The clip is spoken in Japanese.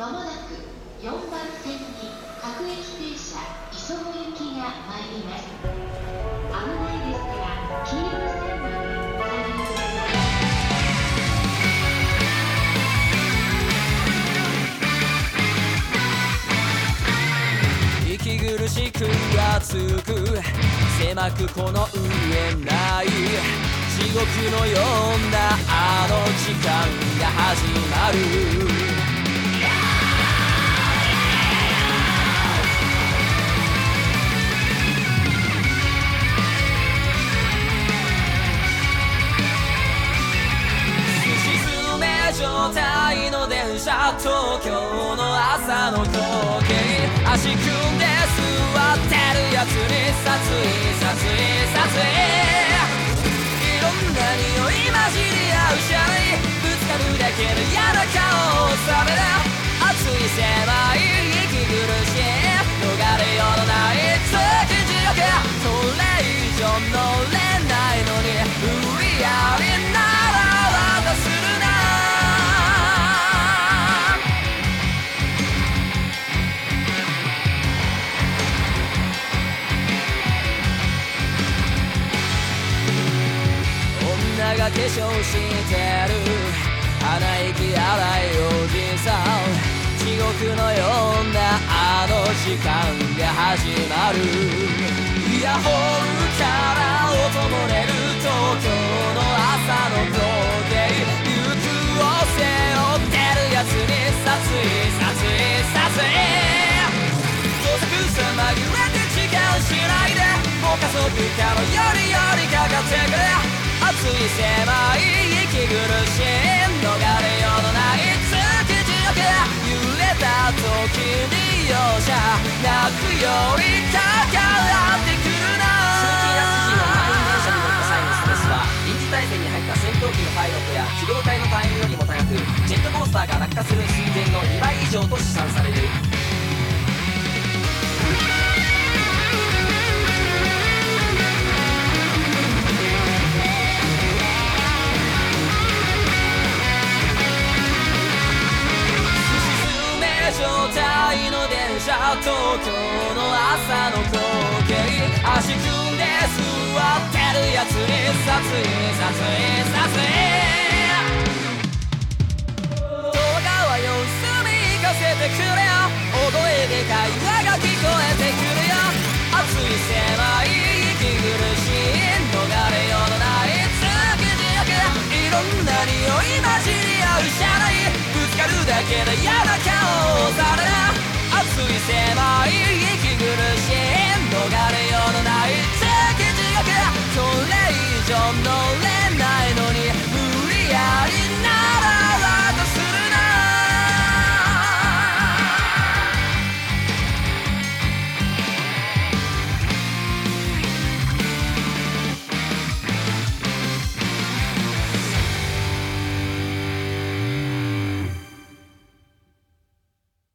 まもなく4番線に各駅停車磯子行きが参ります。危ないですから黄色い線まで息苦しく熱く。狭くこの上ない地獄のようなあの時間が始まる。車東京の朝の光景。足組んで座ってるやつに撮影撮影撮影化粧してる。鼻息荒いおじさん。地獄のようなあの時間が始まる。イヤホンから音漏れる東京。狭い息苦しい逃れようのない月地獄揺れた時に容赦泣くよりかかってくる通な勤や筋の満員電車に乗った際のストレスは臨時態勢に入った戦闘機のパイロットや機動隊の隊員よりも高くジェットコースターが落下する寸前の2倍以上と試算され態の電車東京の朝の声。い混じり合う車内ぶつかるだけで嫌な顔をされる熱い狭い